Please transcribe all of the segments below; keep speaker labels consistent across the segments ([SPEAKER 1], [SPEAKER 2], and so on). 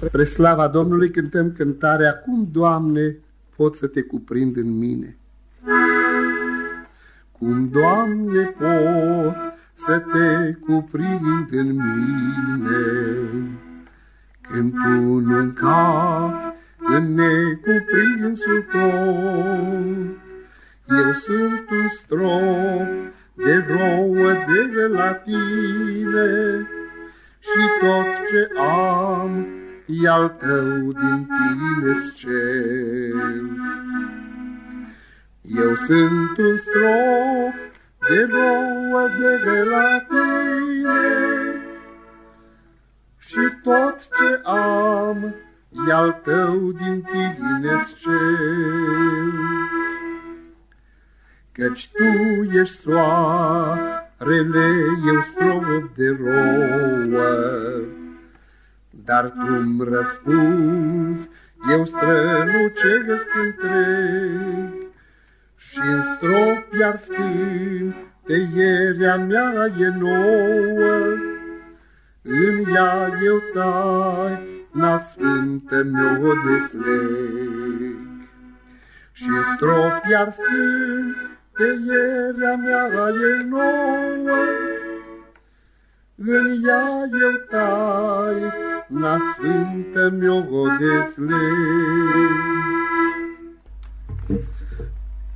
[SPEAKER 1] Spre slava Domnului cântăm cântarea Cum, Doamne, pot să te cuprind în mine? Cum, Doamne, pot să te cuprind în mine Când Tu nu cap în necuprinsul tot Eu sunt un strop de rouă de la Tine Și tot ce am e al tău din tine cer. Eu sunt un strop de rouă de la tine și tot ce am e al tău din tine cer. Căci tu ești soarele, eu strop de rouă, dar tu-mi răspunzi, eu strălucesc întreg, și-n strop iar schimb, tăierea mea e nouă, în ea eu tai, na sfântă mi-o desleg. Și-n strop iar schimb, tăierea mea e nouă, în ea eu tai, na sfântă mi-o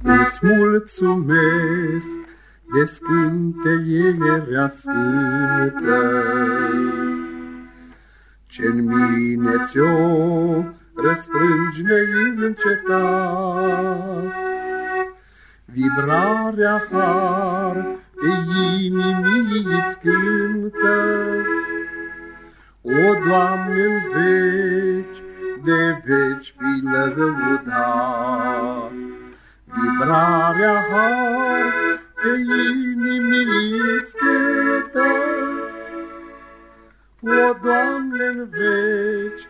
[SPEAKER 1] Îți mulțumesc de scânteierea sfântă, Ce-n mine ți-o răsfrângi neîncetat. Vibrarea har pe inimii îți cântă, o, Doamne, în veci, de veci fi lăudat. Vibrarea har pe inimii-ți cântă. O, Doamne, în veci,